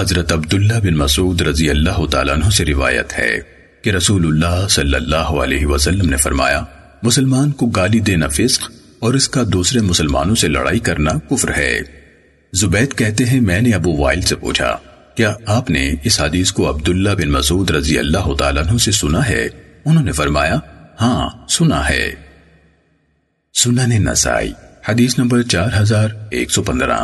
حضرت عبداللہ بن مسعود رضی اللہ تعالیٰ عنہ سے روایت ہے کہ رسول اللہ صلی اللہ علیہ وسلم نے فرمایا، مسلمان کو گالی دینا فسق اور اس کا دوسرے مسلمانوں سے لڑائی کرنا کفر ہے۔ زبید کہتے ہیں، میں نے ابو وائل سے پوچھا، کیا آپ نے اس حدیث کو عبداللہ بن مسعود رضی اللہ تعالیٰ عنہ سے سنا ہے؟ انہوں نے فرمایا ہاں سنا ہے۔ سنن نسائی، حدیث نمبر چار ہزار ایک سو پندرہ۔